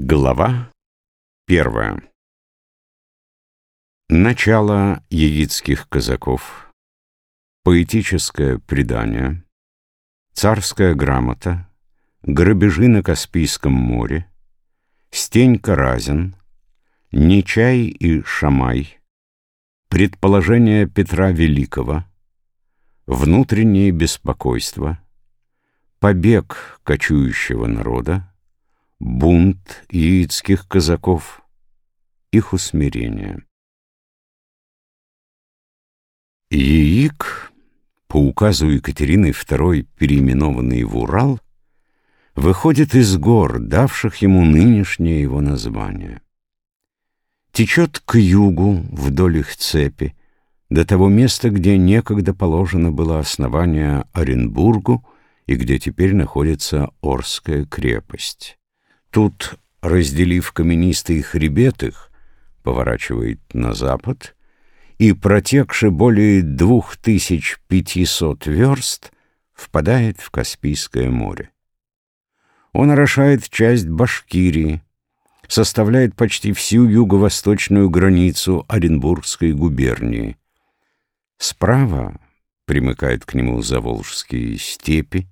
Глава первая. Начало яицких казаков. Поэтическое предание. Царская грамота. Грабежи на Каспийском море. Стенька Разин Нечай и Шамай. Предположение Петра Великого. Внутреннее беспокойство. Побег кочующего народа бунт яицких казаков, их усмирение. Яик, по указу Екатерины II, переименованный в Урал, выходит из гор, давших ему нынешнее его название. Течет к югу вдоль их цепи, до того места, где некогда положено было основание Оренбургу и где теперь находится Орская крепость. Тут, разделив каменистый хребет их, поворачивает на запад, и, протекши более двух тысяч пятисот верст, впадает в Каспийское море. Он орошает часть Башкирии, составляет почти всю юго-восточную границу Оренбургской губернии. Справа примыкают к нему Заволжские степи,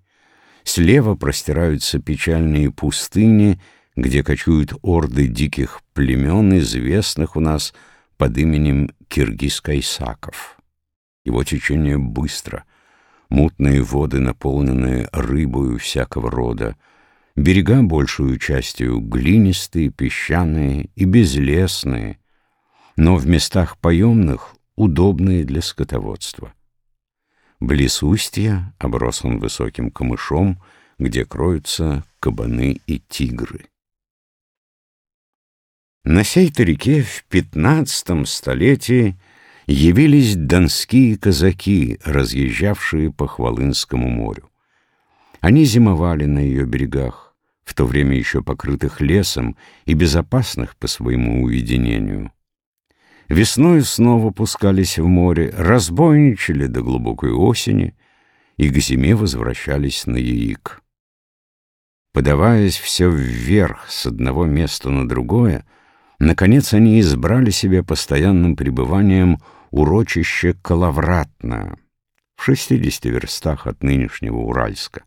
Слева простираются печальные пустыни, где кочуют орды диких племен, известных у нас под именем Киргиз-Кайсаков. Его течение быстро, мутные воды, наполненные рыбою всякого рода, берега большую частью глинистые, песчаные и безлесные, но в местах поемных удобные для скотоводства. Близ устья оброс он высоким камышом, где кроются кабаны и тигры. На сей-то реке в пятнадцатом столетии явились донские казаки, разъезжавшие по Хвалынскому морю. Они зимовали на ее берегах, в то время еще покрытых лесом и безопасных по своему уединению. Весной снова пускались в море, разбойничали до глубокой осени и к зиме возвращались на яик. Подаваясь все вверх с одного места на другое, наконец они избрали себе постоянным пребыванием урочище Калавратное в шестидесяти верстах от нынешнего Уральска.